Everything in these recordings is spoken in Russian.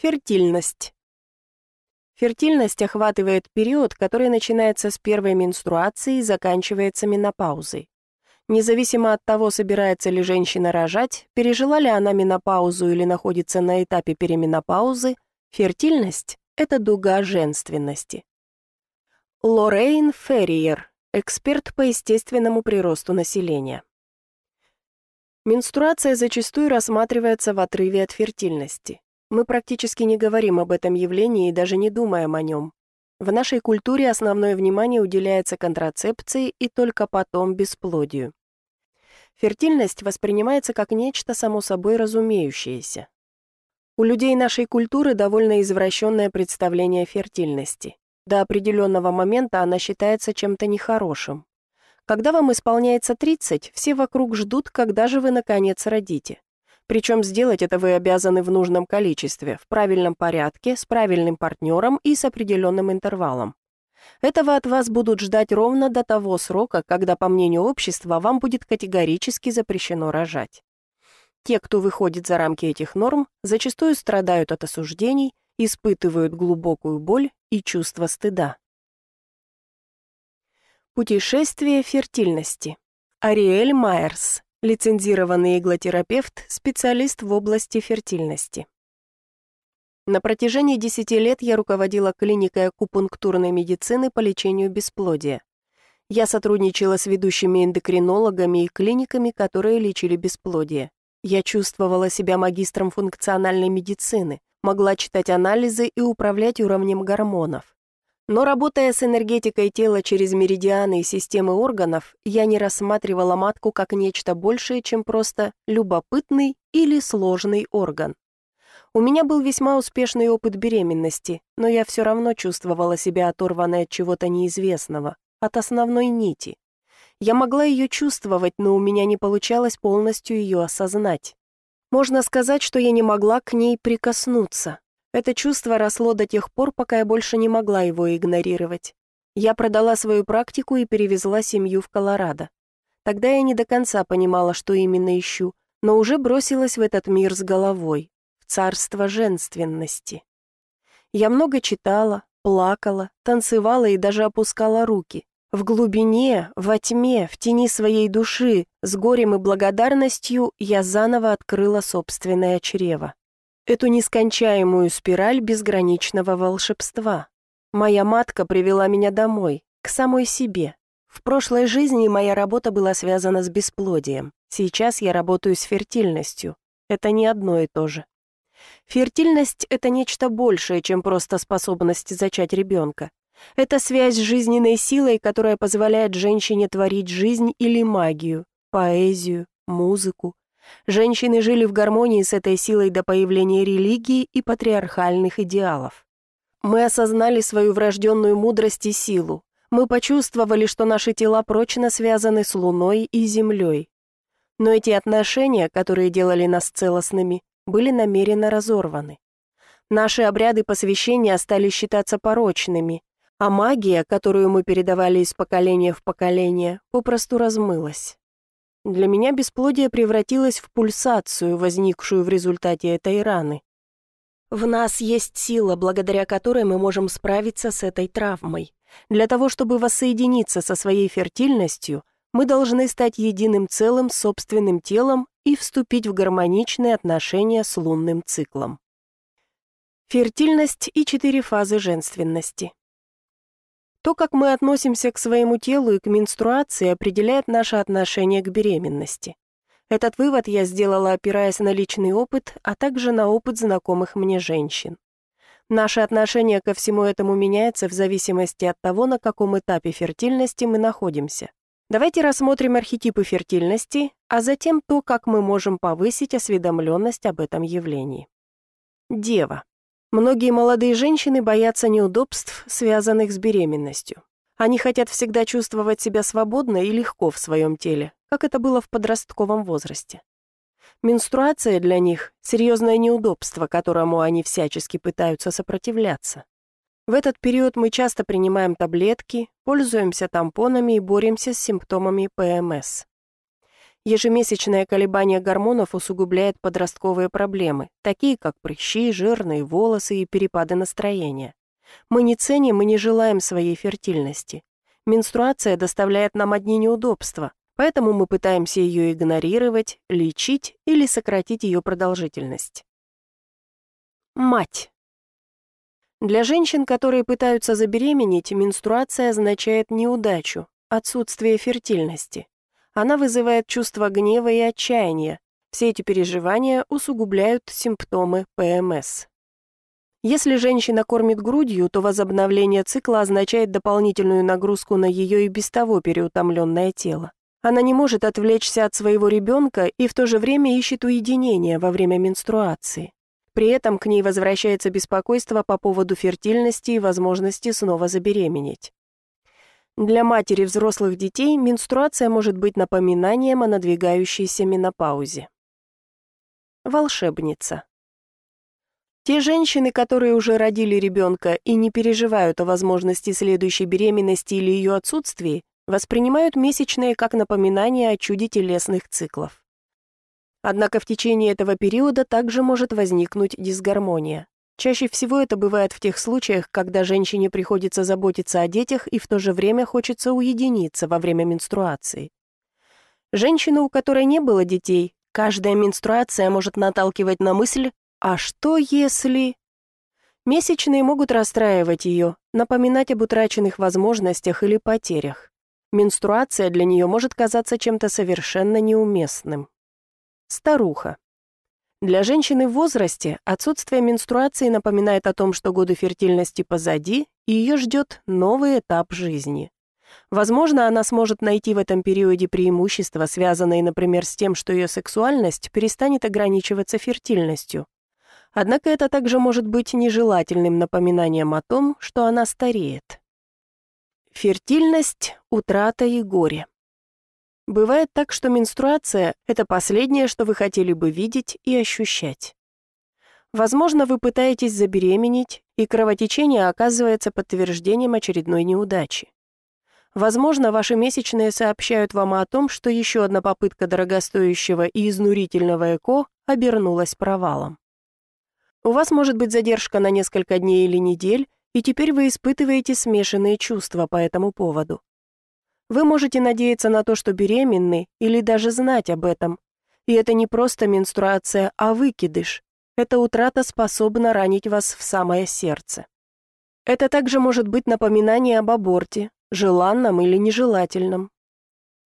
Фертильность. Фертильность охватывает период, который начинается с первой менструации и заканчивается менопаузой. Независимо от того, собирается ли женщина рожать, пережила ли она менопаузу или находится на этапе переменопаузы, фертильность – это дуга женственности. Лоррейн Ферриер, эксперт по естественному приросту населения. Менструация зачастую рассматривается в отрыве от фертильности. Мы практически не говорим об этом явлении и даже не думаем о нем. В нашей культуре основное внимание уделяется контрацепции и только потом бесплодию. Фертильность воспринимается как нечто само собой разумеющееся. У людей нашей культуры довольно извращенное представление фертильности. До определенного момента она считается чем-то нехорошим. Когда вам исполняется 30, все вокруг ждут, когда же вы наконец родите. Причем сделать это вы обязаны в нужном количестве, в правильном порядке, с правильным партнером и с определенным интервалом. Этого от вас будут ждать ровно до того срока, когда, по мнению общества, вам будет категорически запрещено рожать. Те, кто выходит за рамки этих норм, зачастую страдают от осуждений, испытывают глубокую боль и чувство стыда. Путешествие фертильности. Ариэль Майерс, лицензированный иглотерапевт, специалист в области фертильности. На протяжении 10 лет я руководила клиникой акупунктурной медицины по лечению бесплодия. Я сотрудничала с ведущими эндокринологами и клиниками, которые лечили бесплодие. Я чувствовала себя магистром функциональной медицины, могла читать анализы и управлять уровнем гормонов. Но работая с энергетикой тела через меридианы и системы органов, я не рассматривала матку как нечто большее, чем просто любопытный или сложный орган. У меня был весьма успешный опыт беременности, но я все равно чувствовала себя оторванной от чего-то неизвестного, от основной нити. Я могла ее чувствовать, но у меня не получалось полностью ее осознать. Можно сказать, что я не могла к ней прикоснуться. Это чувство росло до тех пор, пока я больше не могла его игнорировать. Я продала свою практику и перевезла семью в Колорадо. Тогда я не до конца понимала, что именно ищу, но уже бросилась в этот мир с головой царство женственности. Я много читала, плакала, танцевала и даже опускала руки. В глубине, во тьме, в тени своей души, с горем и благодарностью я заново открыла собственное чрево. Эту нескончаемую спираль безграничного волшебства. Моя матка привела меня домой, к самой себе. В прошлой жизни моя работа была связана с бесплодием. Сейчас я работаю с фертильностью. Это не одно и то же. Фертильность – это нечто большее, чем просто способность зачать ребенка. Это связь с жизненной силой, которая позволяет женщине творить жизнь или магию, поэзию, музыку. Женщины жили в гармонии с этой силой до появления религии и патриархальных идеалов. Мы осознали свою врожденную мудрость и силу. Мы почувствовали, что наши тела прочно связаны с Луной и Землей. Но эти отношения, которые делали нас целостными, были намеренно разорваны. Наши обряды посвящения стали считаться порочными, а магия, которую мы передавали из поколения в поколение, попросту размылась. Для меня бесплодие превратилось в пульсацию, возникшую в результате этой раны. В нас есть сила, благодаря которой мы можем справиться с этой травмой. Для того, чтобы воссоединиться со своей фертильностью, мы должны стать единым целым с собственным телом и вступить в гармоничные отношения с лунным циклом. Фертильность и четыре фазы женственности. То, как мы относимся к своему телу и к менструации, определяет наше отношение к беременности. Этот вывод я сделала, опираясь на личный опыт, а также на опыт знакомых мне женщин. Наше отношение ко всему этому меняется в зависимости от того, на каком этапе фертильности мы находимся. Давайте рассмотрим архетипы фертильности, а затем то, как мы можем повысить осведомленность об этом явлении. Дева. Многие молодые женщины боятся неудобств, связанных с беременностью. Они хотят всегда чувствовать себя свободно и легко в своем теле, как это было в подростковом возрасте. Менструация для них – серьезное неудобство, которому они всячески пытаются сопротивляться. В этот период мы часто принимаем таблетки, пользуемся тампонами и боремся с симптомами ПМС. Ежемесячное колебание гормонов усугубляет подростковые проблемы, такие как прыщи, жирные волосы и перепады настроения. Мы не ценим и не желаем своей фертильности. Менструация доставляет нам одни неудобства, поэтому мы пытаемся ее игнорировать, лечить или сократить ее продолжительность. Мать. Для женщин, которые пытаются забеременеть, менструация означает неудачу, отсутствие фертильности. Она вызывает чувство гнева и отчаяния. Все эти переживания усугубляют симптомы ПМС. Если женщина кормит грудью, то возобновление цикла означает дополнительную нагрузку на ее и без того переутомленное тело. Она не может отвлечься от своего ребенка и в то же время ищет уединения во время менструации. При этом к ней возвращается беспокойство по поводу фертильности и возможности снова забеременеть. Для матери взрослых детей менструация может быть напоминанием о надвигающейся менопаузе. Волшебница. Те женщины, которые уже родили ребенка и не переживают о возможности следующей беременности или ее отсутствии, воспринимают месячные как напоминание о чуде телесных циклов. Однако в течение этого периода также может возникнуть дисгармония. Чаще всего это бывает в тех случаях, когда женщине приходится заботиться о детях и в то же время хочется уединиться во время менструации. Женщина, у которой не было детей, каждая менструация может наталкивать на мысль «а что если…» Месячные могут расстраивать ее, напоминать об утраченных возможностях или потерях. Менструация для нее может казаться чем-то совершенно неуместным. Старуха. Для женщины в возрасте отсутствие менструации напоминает о том, что годы фертильности позади, и ее ждет новый этап жизни. Возможно, она сможет найти в этом периоде преимущества, связанные, например, с тем, что ее сексуальность перестанет ограничиваться фертильностью. Однако это также может быть нежелательным напоминанием о том, что она стареет. Фертильность, утрата и горе. Бывает так, что менструация – это последнее, что вы хотели бы видеть и ощущать. Возможно, вы пытаетесь забеременеть, и кровотечение оказывается подтверждением очередной неудачи. Возможно, ваши месячные сообщают вам о том, что еще одна попытка дорогостоящего и изнурительного ЭКО обернулась провалом. У вас может быть задержка на несколько дней или недель, и теперь вы испытываете смешанные чувства по этому поводу. Вы можете надеяться на то, что беременны, или даже знать об этом. И это не просто менструация, а выкидыш. Эта утрата способна ранить вас в самое сердце. Это также может быть напоминание об аборте, желанном или нежелательном.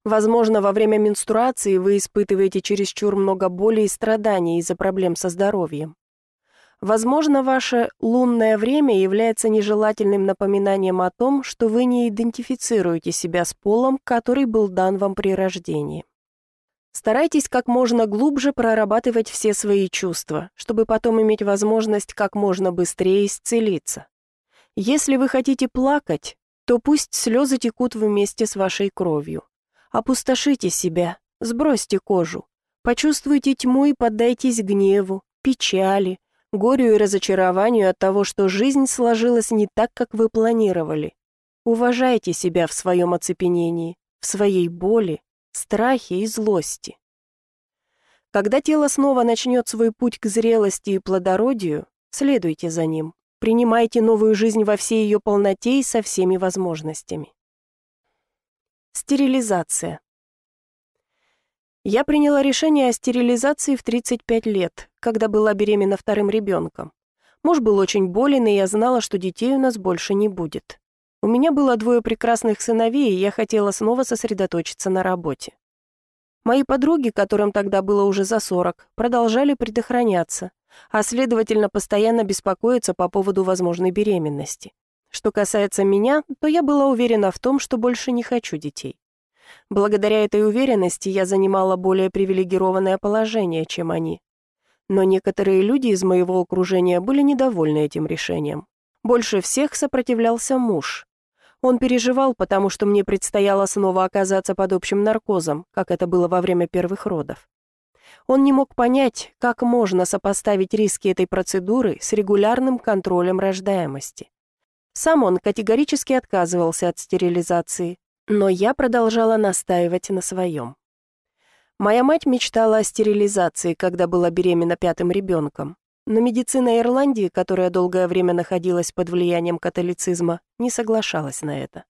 Возможно, во время менструации вы испытываете чересчур много боли и страданий из-за проблем со здоровьем. Возможно, ваше лунное время является нежелательным напоминанием о том, что вы не идентифицируете себя с полом, который был дан вам при рождении. Старайтесь как можно глубже прорабатывать все свои чувства, чтобы потом иметь возможность как можно быстрее исцелиться. Если вы хотите плакать, то пусть слезы текут вместе с вашей кровью. Опустошите себя, сбросьте кожу, почувствуйте тьму и поддайтесь гневу, печали, горю и разочарованию от того, что жизнь сложилась не так, как вы планировали. Уважайте себя в своем оцепенении, в своей боли, страхе и злости. Когда тело снова начнет свой путь к зрелости и плодородию, следуйте за ним, принимайте новую жизнь во всей ее полноте и со всеми возможностями. Стерилизация. Я приняла решение о стерилизации в 35 лет, когда была беременна вторым ребенком. Муж был очень болен, и я знала, что детей у нас больше не будет. У меня было двое прекрасных сыновей, и я хотела снова сосредоточиться на работе. Мои подруги, которым тогда было уже за 40, продолжали предохраняться, а следовательно постоянно беспокоиться по поводу возможной беременности. Что касается меня, то я была уверена в том, что больше не хочу детей. Благодаря этой уверенности я занимала более привилегированное положение, чем они. Но некоторые люди из моего окружения были недовольны этим решением. Больше всех сопротивлялся муж. Он переживал, потому что мне предстояло снова оказаться под общим наркозом, как это было во время первых родов. Он не мог понять, как можно сопоставить риски этой процедуры с регулярным контролем рождаемости. Сам он категорически отказывался от стерилизации, но я продолжала настаивать на своем. Моя мать мечтала о стерилизации, когда была беременна пятым ребенком. Но медицина Ирландии, которая долгое время находилась под влиянием католицизма, не соглашалась на это.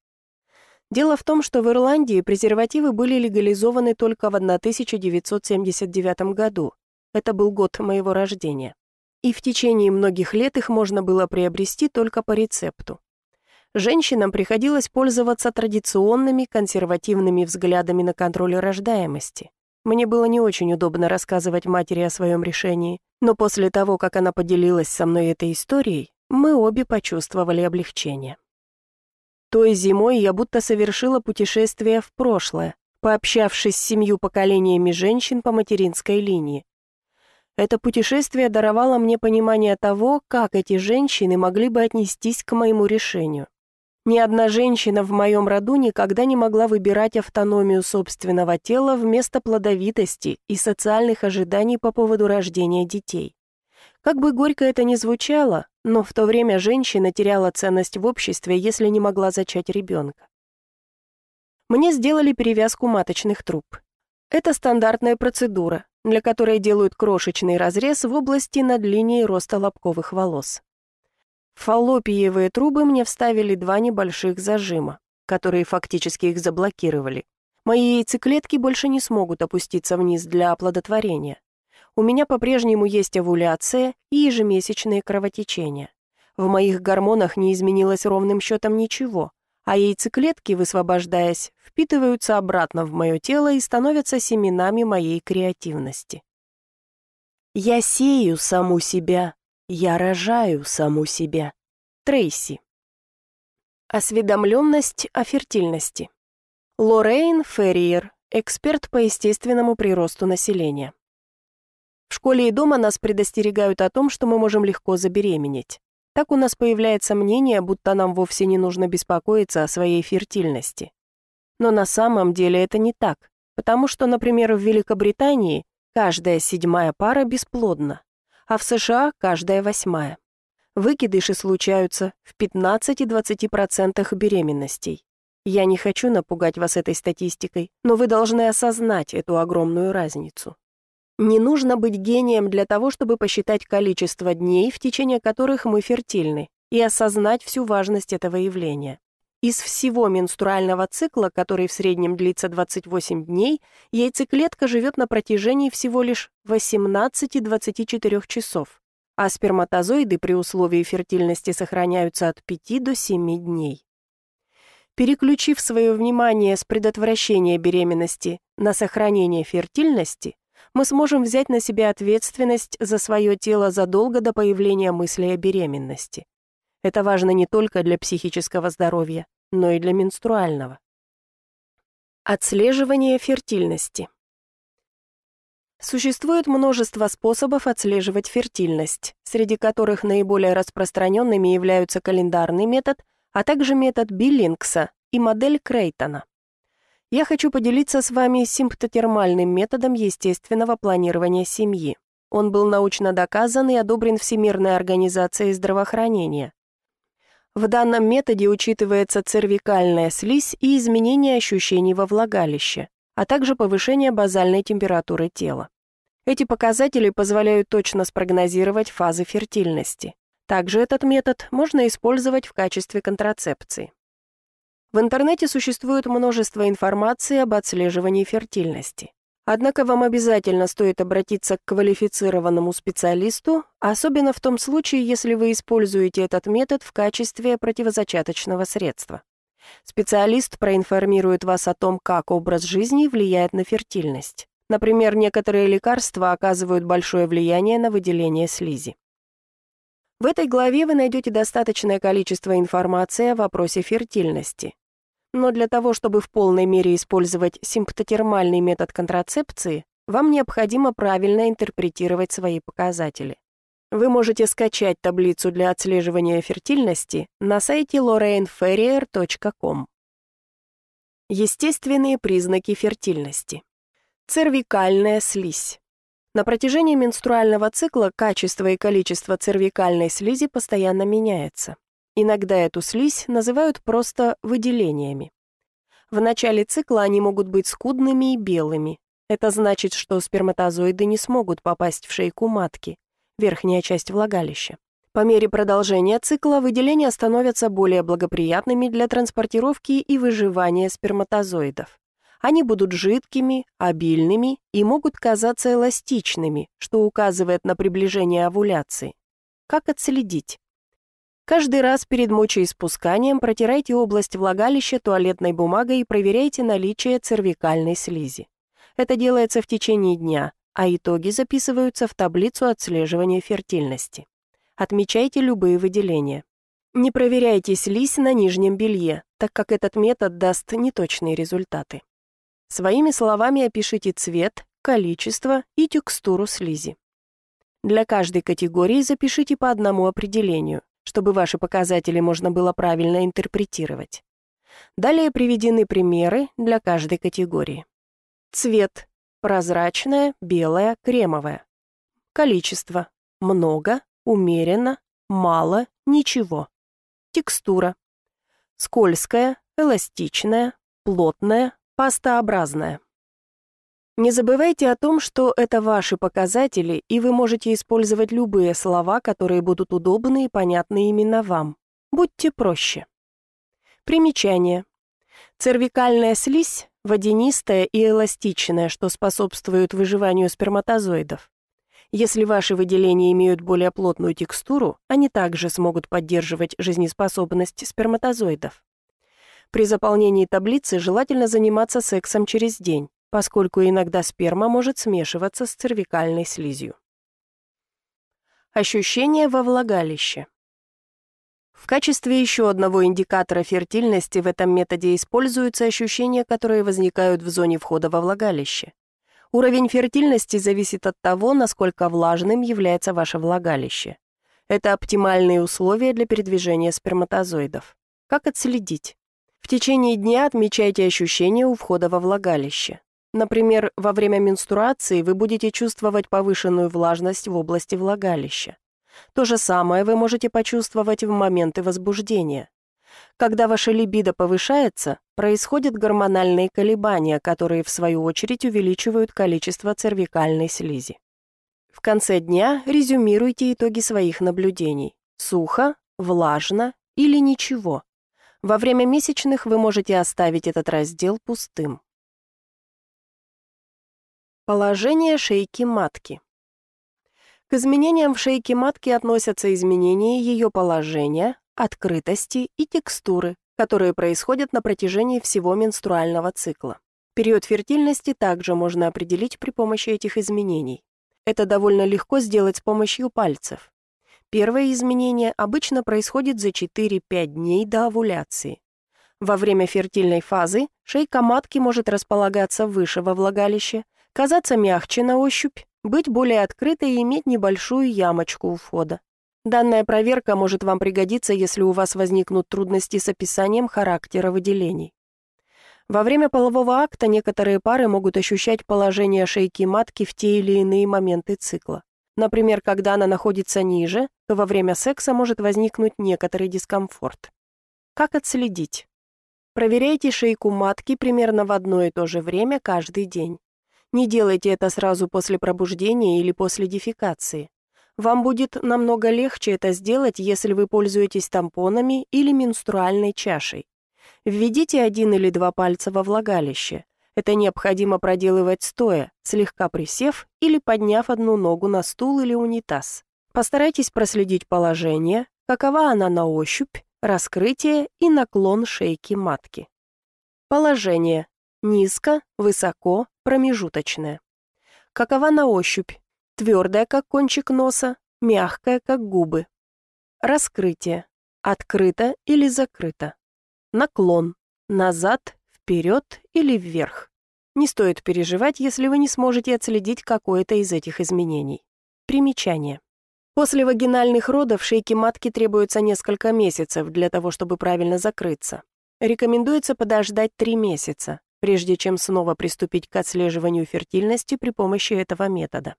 Дело в том, что в Ирландии презервативы были легализованы только в 1979 году. Это был год моего рождения. И в течение многих лет их можно было приобрести только по рецепту. Женщинам приходилось пользоваться традиционными консервативными взглядами на контроль рождаемости. Мне было не очень удобно рассказывать матери о своем решении, но после того, как она поделилась со мной этой историей, мы обе почувствовали облегчение. Той зимой я будто совершила путешествие в прошлое, пообщавшись с семью поколениями женщин по материнской линии. Это путешествие даровало мне понимание того, как эти женщины могли бы отнестись к моему решению. Ни одна женщина в моем роду никогда не могла выбирать автономию собственного тела вместо плодовитости и социальных ожиданий по поводу рождения детей. Как бы горько это ни звучало, но в то время женщина теряла ценность в обществе, если не могла зачать ребенка. Мне сделали перевязку маточных труб. Это стандартная процедура, для которой делают крошечный разрез в области над линией роста лобковых волос. В фаллопиевые трубы мне вставили два небольших зажима, которые фактически их заблокировали. Мои яйцеклетки больше не смогут опуститься вниз для оплодотворения. У меня по-прежнему есть овуляция и ежемесячные кровотечения. В моих гормонах не изменилось ровным счетом ничего, а яйцеклетки, высвобождаясь, впитываются обратно в мое тело и становятся семенами моей креативности. Я сею саму себя, я рожаю саму себя. Трейси. Осведомленность о фертильности. Лоррейн Ферриер, эксперт по естественному приросту населения. В школе и дома нас предостерегают о том, что мы можем легко забеременеть. Так у нас появляется мнение, будто нам вовсе не нужно беспокоиться о своей фертильности. Но на самом деле это не так, потому что, например, в Великобритании каждая седьмая пара бесплодна, а в США каждая восьмая. Выкидыши случаются в 15-20% беременностей. Я не хочу напугать вас этой статистикой, но вы должны осознать эту огромную разницу. Не нужно быть гением для того, чтобы посчитать количество дней, в течение которых мы фертильны, и осознать всю важность этого явления. Из всего менструального цикла, который в среднем длится 28 дней, яйцеклетка живет на протяжении всего лишь 18-24 часов, а сперматозоиды при условии фертильности сохраняются от 5 до 7 дней. Переключив свое внимание с предотвращения беременности на сохранение фертильности, мы сможем взять на себя ответственность за свое тело задолго до появления мысли о беременности. Это важно не только для психического здоровья, но и для менструального. Отслеживание фертильности. Существует множество способов отслеживать фертильность, среди которых наиболее распространенными являются календарный метод, а также метод Биллингса и модель Крейтона я хочу поделиться с вами симптотермальным методом естественного планирования семьи. Он был научно доказан и одобрен Всемирной организацией здравоохранения. В данном методе учитывается цервикальная слизь и изменение ощущений во влагалище, а также повышение базальной температуры тела. Эти показатели позволяют точно спрогнозировать фазы фертильности. Также этот метод можно использовать в качестве контрацепции. В интернете существует множество информации об отслеживании фертильности. Однако вам обязательно стоит обратиться к квалифицированному специалисту, особенно в том случае, если вы используете этот метод в качестве противозачаточного средства. Специалист проинформирует вас о том, как образ жизни влияет на фертильность. Например, некоторые лекарства оказывают большое влияние на выделение слизи. В этой главе вы найдете достаточное количество информации о вопросе фертильности. Но для того, чтобы в полной мере использовать симптотермальный метод контрацепции, вам необходимо правильно интерпретировать свои показатели. Вы можете скачать таблицу для отслеживания фертильности на сайте lorraineferrier.com. Естественные признаки фертильности. Цервикальная слизь. На протяжении менструального цикла качество и количество цервикальной слизи постоянно меняется. Иногда эту слизь называют просто выделениями. В начале цикла они могут быть скудными и белыми, Это значит, что сперматозоиды не смогут попасть в шейку матки, верхняя часть влагалища. По мере продолжения цикла выделения становятся более благоприятными для транспортировки и выживания сперматозоидов. Они будут жидкими, обильными и могут казаться эластичными, что указывает на приближение овуляции. Как отследить? Каждый раз перед мочеиспусканием протирайте область влагалища туалетной бумагой и проверяйте наличие цервикальной слизи. Это делается в течение дня, а итоги записываются в таблицу отслеживания фертильности. Отмечайте любые выделения. Не проверяйте слизь на нижнем белье, так как этот метод даст неточные результаты. Своими словами опишите цвет, количество и текстуру слизи. Для каждой категории запишите по одному определению, чтобы ваши показатели можно было правильно интерпретировать. Далее приведены примеры для каждой категории. Цвет – прозрачное, белое, кремовое. Количество – много, умеренно, мало, ничего. Текстура – скользкая, эластичная, плотная, пастообразная. Не забывайте о том, что это ваши показатели, и вы можете использовать любые слова, которые будут удобны и понятны именно вам. Будьте проще. Примечание. Цервикальная слизь – водянистая и эластичная, что способствует выживанию сперматозоидов. Если ваши выделения имеют более плотную текстуру, они также смогут поддерживать жизнеспособность сперматозоидов. При заполнении таблицы желательно заниматься сексом через день, поскольку иногда сперма может смешиваться с цервикальной слизью. Ощущения во влагалище. В качестве еще одного индикатора фертильности в этом методе используются ощущения, которые возникают в зоне входа во влагалище. Уровень фертильности зависит от того, насколько влажным является ваше влагалище. Это оптимальные условия для передвижения сперматозоидов. Как отследить? В течение дня отмечайте ощущения у входа во влагалище. Например, во время менструации вы будете чувствовать повышенную влажность в области влагалища. То же самое вы можете почувствовать в моменты возбуждения. Когда ваша либидо повышается, происходят гормональные колебания, которые в свою очередь увеличивают количество цервикальной слизи. В конце дня резюмируйте итоги своих наблюдений. Сухо, влажно или ничего. Во время месячных вы можете оставить этот раздел пустым. Положение шейки матки. К изменениям в шейке матки относятся изменения ее положения, открытости и текстуры, которые происходят на протяжении всего менструального цикла. Период фертильности также можно определить при помощи этих изменений. Это довольно легко сделать с помощью пальцев. Первое изменение обычно происходит за 4-5 дней до овуляции. Во время фертильной фазы шейка матки может располагаться выше во влагалище, казаться мягче на ощупь, быть более открытой и иметь небольшую ямочку у входа. Данная проверка может вам пригодиться, если у вас возникнут трудности с описанием характера выделений. Во время полового акта некоторые пары могут ощущать положение шейки матки в те или иные моменты цикла. Например, когда она находится ниже, то во время секса может возникнуть некоторый дискомфорт. Как отследить? Проверяйте шейку матки примерно в одно и то же время каждый день. Не делайте это сразу после пробуждения или после дефекации. Вам будет намного легче это сделать, если вы пользуетесь тампонами или менструальной чашей. Введите один или два пальца во влагалище. Это необходимо проделывать стоя, слегка присев или подняв одну ногу на стул или унитаз. Постарайтесь проследить положение, какова она на ощупь, раскрытие и наклон шейки матки. Положение. Низко, высоко, промежуточное. Какова на ощупь? Твердая, как кончик носа, мягкая, как губы. Раскрытие. Открыто или закрыто. Наклон. Назад, вперед или вверх. Не стоит переживать, если вы не сможете отследить какое-то из этих изменений. Примечание. После вагинальных родов шейке матки требуется несколько месяцев для того, чтобы правильно закрыться. Рекомендуется подождать 3 месяца, прежде чем снова приступить к отслеживанию фертильности при помощи этого метода.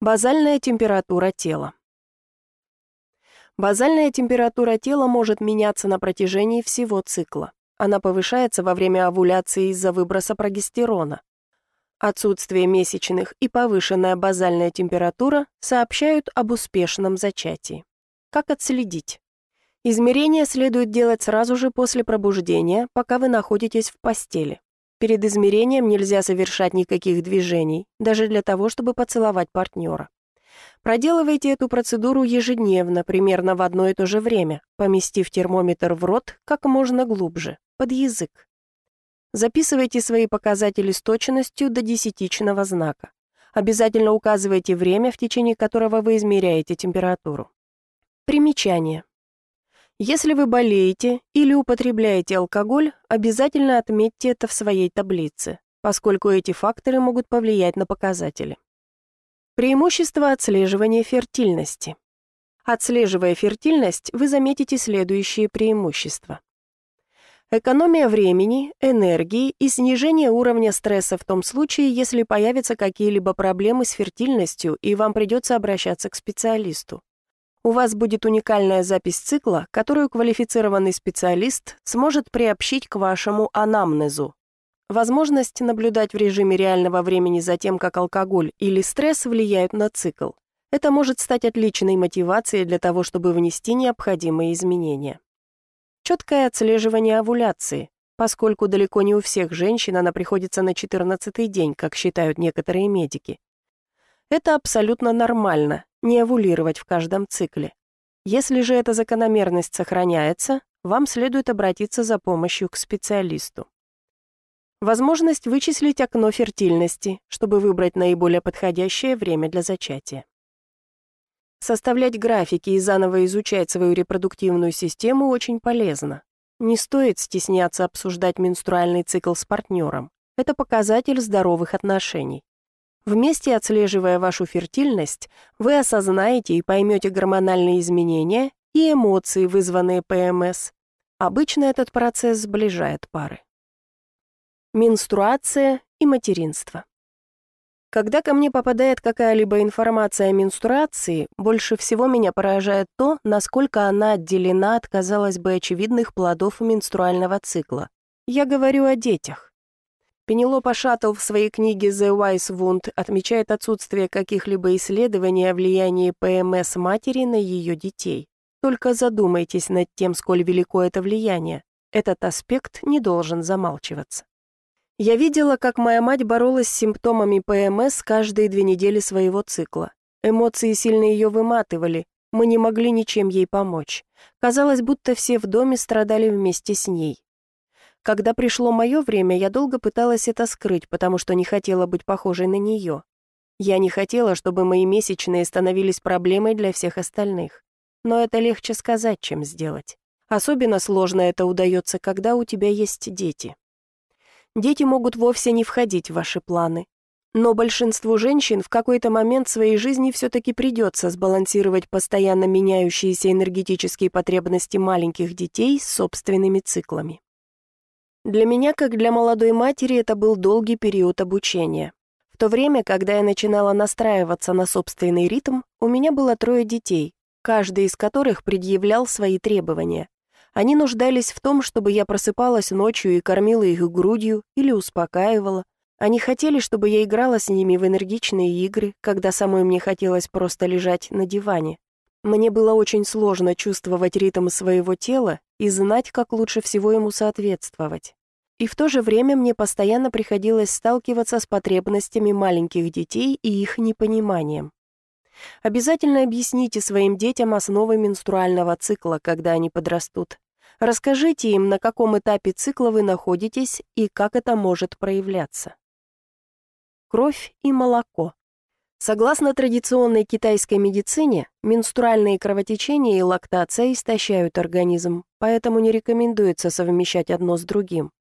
Базальная температура тела. Базальная температура тела может меняться на протяжении всего цикла. Она повышается во время овуляции из-за выброса прогестерона. отсутствие месячных и повышенная базальная температура сообщают об успешном зачатии. Как отследить? Измерения следует делать сразу же после пробуждения, пока вы находитесь в постели. Перед измерением нельзя совершать никаких движений, даже для того, чтобы поцеловать партнера. Проделывайте эту процедуру ежедневно, примерно в одно и то же время, поместив термометр в рот как можно глубже, под язык. Записывайте свои показатели с точностью до десятичного знака. Обязательно указывайте время, в течение которого вы измеряете температуру. Примечание. Если вы болеете или употребляете алкоголь, обязательно отметьте это в своей таблице, поскольку эти факторы могут повлиять на показатели. Преимущество отслеживания фертильности. Отслеживая фертильность, вы заметите следующие преимущества. Экономия времени, энергии и снижение уровня стресса в том случае, если появятся какие-либо проблемы с фертильностью и вам придется обращаться к специалисту. У вас будет уникальная запись цикла, которую квалифицированный специалист сможет приобщить к вашему анамнезу. Возможность наблюдать в режиме реального времени за тем, как алкоголь или стресс влияют на цикл. Это может стать отличной мотивацией для того, чтобы внести необходимые изменения. Четкое отслеживание овуляции, поскольку далеко не у всех женщин она приходится на 14 день, как считают некоторые медики. Это абсолютно нормально, не овулировать в каждом цикле. Если же эта закономерность сохраняется, вам следует обратиться за помощью к специалисту. Возможность вычислить окно фертильности, чтобы выбрать наиболее подходящее время для зачатия. Составлять графики и заново изучать свою репродуктивную систему очень полезно. Не стоит стесняться обсуждать менструальный цикл с партнером. Это показатель здоровых отношений. Вместе отслеживая вашу фертильность, вы осознаете и поймете гормональные изменения и эмоции, вызванные ПМС. Обычно этот процесс сближает пары. Менструация и материнство. Когда ко мне попадает какая-либо информация о менструации, больше всего меня поражает то, насколько она отделена от, казалось бы, очевидных плодов менструального цикла. Я говорю о детях. Пенелопа Шаттл в своей книге «The Wise Wound» отмечает отсутствие каких-либо исследований о влиянии ПМС матери на ее детей. Только задумайтесь над тем, сколь велико это влияние. Этот аспект не должен замалчиваться. Я видела, как моя мать боролась с симптомами ПМС каждые две недели своего цикла. Эмоции сильно ее выматывали, мы не могли ничем ей помочь. Казалось, будто все в доме страдали вместе с ней. Когда пришло мое время, я долго пыталась это скрыть, потому что не хотела быть похожей на нее. Я не хотела, чтобы мои месячные становились проблемой для всех остальных. Но это легче сказать, чем сделать. Особенно сложно это удается, когда у тебя есть дети. Дети могут вовсе не входить в ваши планы. Но большинству женщин в какой-то момент своей жизни все-таки придется сбалансировать постоянно меняющиеся энергетические потребности маленьких детей с собственными циклами. Для меня, как для молодой матери, это был долгий период обучения. В то время, когда я начинала настраиваться на собственный ритм, у меня было трое детей, каждый из которых предъявлял свои требования. Они нуждались в том, чтобы я просыпалась ночью и кормила их грудью или успокаивала. Они хотели, чтобы я играла с ними в энергичные игры, когда самой мне хотелось просто лежать на диване. Мне было очень сложно чувствовать ритм своего тела и знать, как лучше всего ему соответствовать. И в то же время мне постоянно приходилось сталкиваться с потребностями маленьких детей и их непониманием. Обязательно объясните своим детям основы менструального цикла, когда они подрастут. Расскажите им, на каком этапе цикла вы находитесь и как это может проявляться. Кровь и молоко. Согласно традиционной китайской медицине, менструальные кровотечения и лактация истощают организм, поэтому не рекомендуется совмещать одно с другим.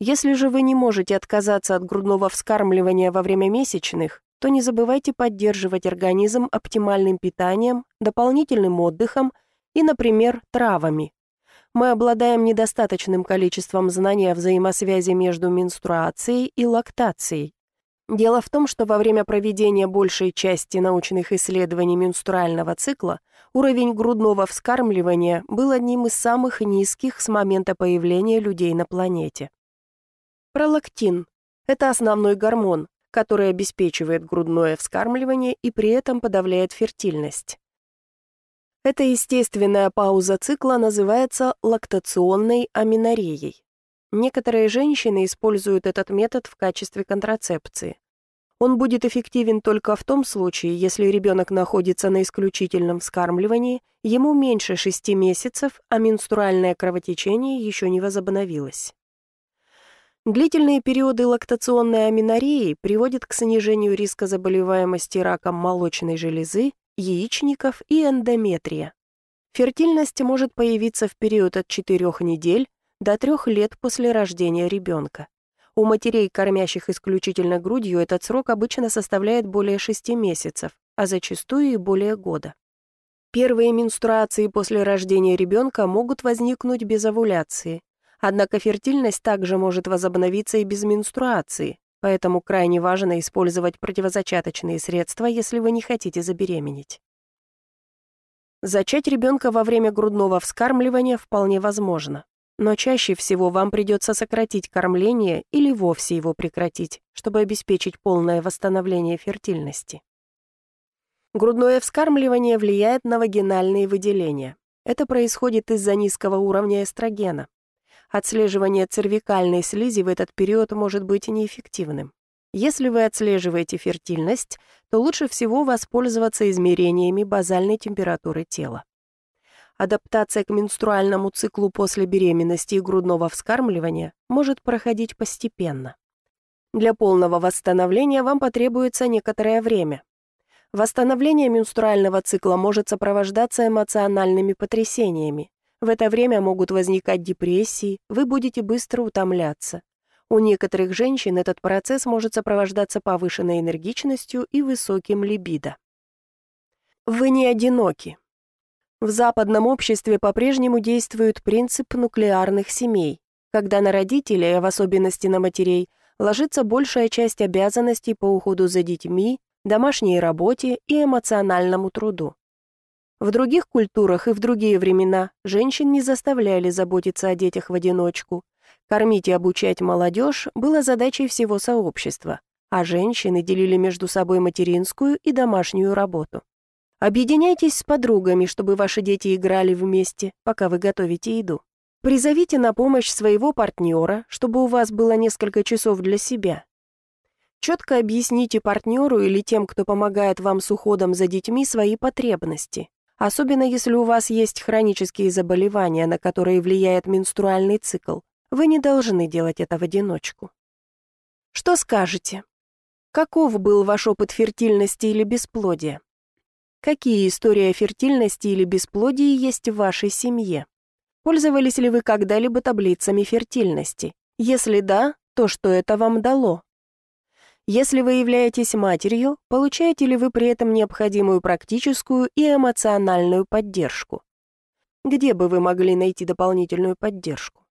Если же вы не можете отказаться от грудного вскармливания во время месячных, то не забывайте поддерживать организм оптимальным питанием, дополнительным отдыхом и, например, травами. Мы обладаем недостаточным количеством знаний о взаимосвязи между менструацией и лактацией, Дело в том, что во время проведения большей части научных исследований менструального цикла уровень грудного вскармливания был одним из самых низких с момента появления людей на планете. Пролактин – это основной гормон, который обеспечивает грудное вскармливание и при этом подавляет фертильность. Эта естественная пауза цикла называется лактационной аминореей. Некоторые женщины используют этот метод в качестве контрацепции. Он будет эффективен только в том случае, если ребенок находится на исключительном вскармливании, ему меньше 6 месяцев, а менструальное кровотечение еще не возобновилось. Длительные периоды лактационной аминореи приводят к снижению риска заболеваемости раком молочной железы яичников и эндометрия. Фертильность может появиться в период от 4 недель до 3 лет после рождения ребенка. У матерей, кормящих исключительно грудью, этот срок обычно составляет более 6 месяцев, а зачастую и более года. Первые менструации после рождения ребенка могут возникнуть без овуляции, однако фертильность также может возобновиться и без менструации, поэтому крайне важно использовать противозачаточные средства, если вы не хотите забеременеть. Зачать ребенка во время грудного вскармливания вполне возможно, но чаще всего вам придется сократить кормление или вовсе его прекратить, чтобы обеспечить полное восстановление фертильности. Грудное вскармливание влияет на вагинальные выделения. Это происходит из-за низкого уровня эстрогена. Отслеживание цервикальной слизи в этот период может быть неэффективным. Если вы отслеживаете фертильность, то лучше всего воспользоваться измерениями базальной температуры тела. Адаптация к менструальному циклу после беременности и грудного вскармливания может проходить постепенно. Для полного восстановления вам потребуется некоторое время. Восстановление менструального цикла может сопровождаться эмоциональными потрясениями, в это время могут возникать депрессии, вы будете быстро утомляться. У некоторых женщин этот процесс может сопровождаться повышенной энергичностью и высоким либидо. Вы не одиноки. В западном обществе по-прежнему действует принцип нуклеарных семей, когда на родителей, а в особенности на матерей, ложится большая часть обязанностей по уходу за детьми, домашней работе и эмоциональному труду. В других культурах и в другие времена женщин не заставляли заботиться о детях в одиночку. Кормить и обучать молодежь было задачей всего сообщества, а женщины делили между собой материнскую и домашнюю работу. Объединяйтесь с подругами, чтобы ваши дети играли вместе, пока вы готовите еду. Призовите на помощь своего партнера, чтобы у вас было несколько часов для себя. Четко объясните партнеру или тем, кто помогает вам с уходом за детьми, свои потребности особенно если у вас есть хронические заболевания, на которые влияет менструальный цикл. Вы не должны делать это в одиночку. Что скажете? Каков был ваш опыт фертильности или бесплодия? Какие истории о фертильности или бесплодии есть в вашей семье? Пользовались ли вы когда-либо таблицами фертильности? Если да, то что это вам дало? Если вы являетесь матерью, получаете ли вы при этом необходимую практическую и эмоциональную поддержку? Где бы вы могли найти дополнительную поддержку?